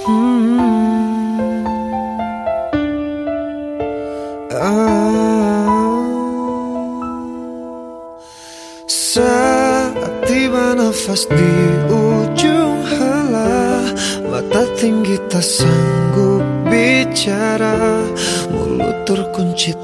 Pas Saat tiba nafas di ujung hala Mata tinggi tak sanggup bicara Mulut terkunci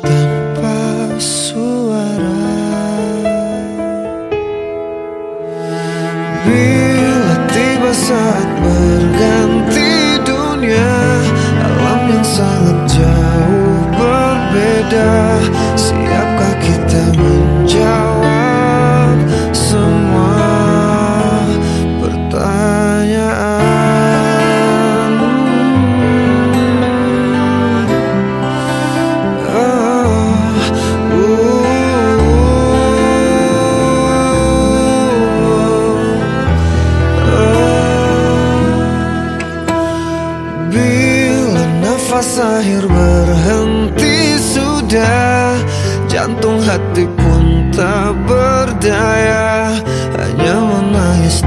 Bila nafas akhir berhenti sudah Jantung hati pun tak berdaya. Hanya menangis